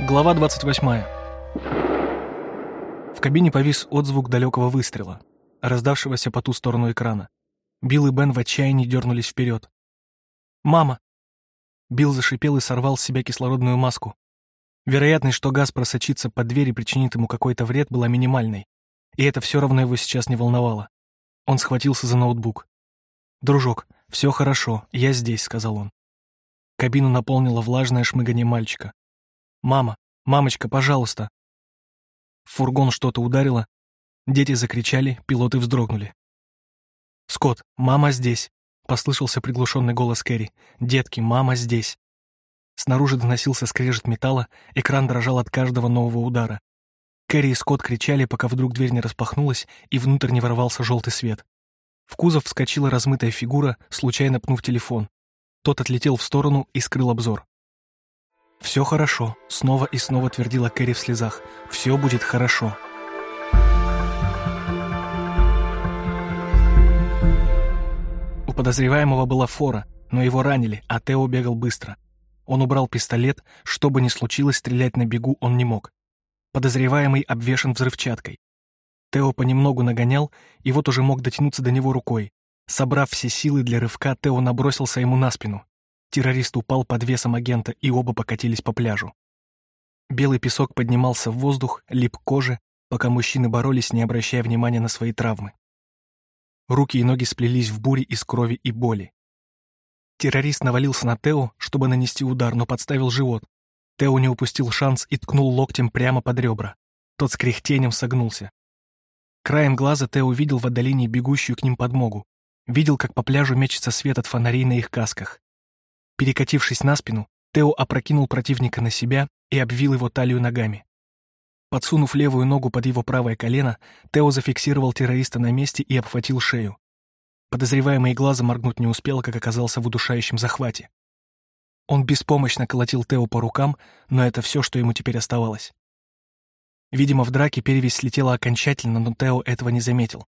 Глава 28. В кабине повис отзвук далекого выстрела, раздавшегося по ту сторону экрана. Билл и Бен в отчаянии дернулись вперед. «Мама!» Билл зашипел и сорвал с себя кислородную маску. Вероятность, что газ просочится под дверь и причинит ему какой-то вред, была минимальной, и это все равно его сейчас не волновало. Он схватился за ноутбук. «Дружок, все хорошо, я здесь», — сказал он. Кабину наполнило влажное шмыганье мальчика. «Мама! Мамочка, пожалуйста!» Фургон что-то ударило. Дети закричали, пилоты вздрогнули. «Скотт, мама здесь!» — послышался приглушенный голос Кэрри. «Детки, мама здесь!» Снаружи доносился скрежет металла, экран дрожал от каждого нового удара. Кэрри и Скотт кричали, пока вдруг дверь не распахнулась, и внутрь не ворвался желтый свет. В кузов вскочила размытая фигура, случайно пнув телефон. Тот отлетел в сторону и скрыл обзор. «Все хорошо», — снова и снова твердила Кэрри в слезах. «Все будет хорошо». У подозреваемого была фора, но его ранили, а Тео бегал быстро. Он убрал пистолет, что бы ни случилось, стрелять на бегу он не мог. Подозреваемый обвешан взрывчаткой. Тео понемногу нагонял, и вот уже мог дотянуться до него рукой. Собрав все силы для рывка, Тео набросился ему на спину. Террорист упал под весом агента, и оба покатились по пляжу. Белый песок поднимался в воздух, лип коже, пока мужчины боролись, не обращая внимания на свои травмы. Руки и ноги сплелись в буре из крови и боли. Террорист навалился на Тео, чтобы нанести удар, но подставил живот. Тео не упустил шанс и ткнул локтем прямо под ребра. Тот с кряхтением согнулся. Краем глаза Тео увидел в отдалении бегущую к ним подмогу. Видел, как по пляжу мечется свет от фонарей на их касках. Перекатившись на спину, Тео опрокинул противника на себя и обвил его талию ногами. Подсунув левую ногу под его правое колено, Тео зафиксировал террориста на месте и обхватил шею. Подозреваемый глаза моргнуть не успел, как оказался в удушающем захвате. Он беспомощно колотил Тео по рукам, но это все, что ему теперь оставалось. Видимо, в драке перевесь слетела окончательно, но Тео этого не заметил.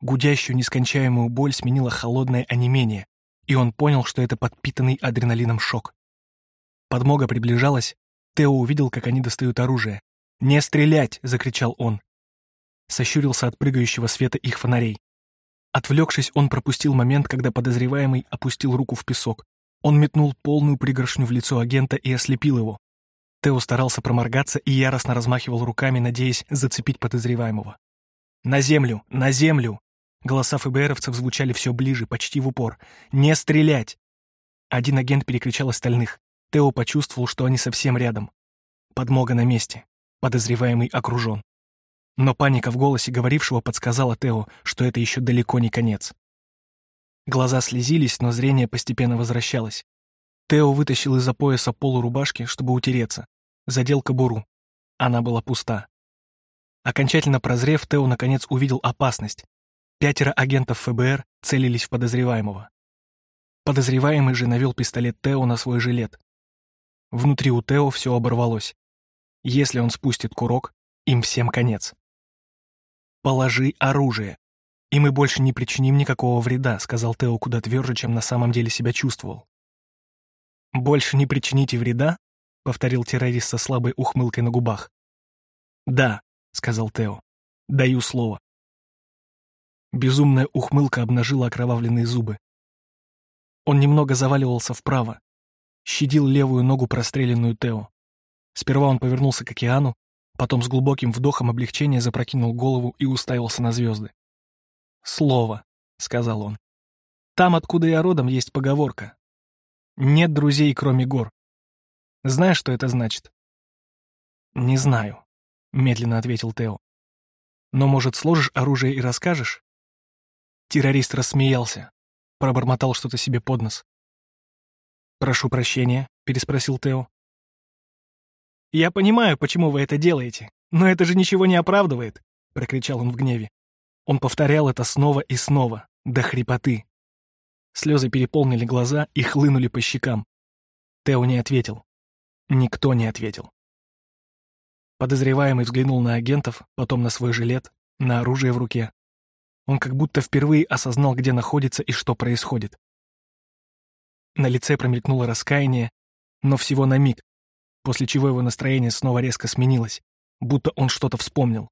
Гудящую нескончаемую боль сменила холодное онемение, и он понял, что это подпитанный адреналином шок. Подмога приближалась, Тео увидел, как они достают оружие. «Не стрелять!» — закричал он. Сощурился от прыгающего света их фонарей. Отвлекшись, он пропустил момент, когда подозреваемый опустил руку в песок. Он метнул полную пригоршню в лицо агента и ослепил его. Тео старался проморгаться и яростно размахивал руками, надеясь зацепить подозреваемого. «На землю! На землю!» Голоса ФБРовцев звучали все ближе, почти в упор. «Не стрелять!» Один агент перекричал остальных. Тео почувствовал, что они совсем рядом. Подмога на месте. Подозреваемый окружен. Но паника в голосе говорившего подсказала Тео, что это еще далеко не конец. Глаза слезились, но зрение постепенно возвращалось. Тео вытащил из-за пояса полурубашки, чтобы утереться. Задел кобуру. Она была пуста. Окончательно прозрев, Тео наконец увидел опасность. Пятеро агентов ФБР целились в подозреваемого. Подозреваемый же навел пистолет Тео на свой жилет. Внутри у Тео все оборвалось. Если он спустит курок, им всем конец. «Положи оружие, и мы больше не причиним никакого вреда», сказал Тео куда тверже, чем на самом деле себя чувствовал. «Больше не причините вреда?» — повторил террорист со слабой ухмылкой на губах. «Да», — сказал Тео, — «даю слово». Безумная ухмылка обнажила окровавленные зубы. Он немного заваливался вправо, щадил левую ногу простреленную Тео. Сперва он повернулся к океану, потом с глубоким вдохом облегчения запрокинул голову и уставился на звезды. «Слово», — сказал он. «Там, откуда я родом, есть поговорка. Нет друзей, кроме гор. Знаешь, что это значит?» «Не знаю», — медленно ответил Тео. «Но, может, сложишь оружие и расскажешь?» Террорист рассмеялся, пробормотал что-то себе под нос. «Прошу прощения», — переспросил Тео. «Я понимаю, почему вы это делаете, но это же ничего не оправдывает», — прокричал он в гневе. Он повторял это снова и снова, до хрипоты. Слезы переполнили глаза и хлынули по щекам. Тео не ответил. Никто не ответил. Подозреваемый взглянул на агентов, потом на свой жилет, на оружие в руке. Он как будто впервые осознал, где находится и что происходит. На лице промелькнуло раскаяние, но всего на миг. после чего его настроение снова резко сменилось, будто он что-то вспомнил.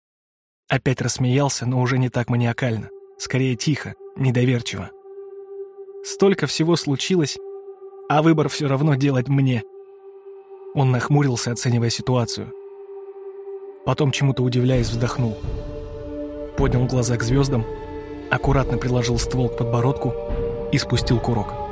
Опять рассмеялся, но уже не так маниакально, скорее тихо, недоверчиво. Столько всего случилось, а выбор все равно делать мне. Он нахмурился, оценивая ситуацию. Потом, чему-то удивляясь, вздохнул. Поднял глаза к звездам, аккуратно приложил ствол к подбородку и спустил курок.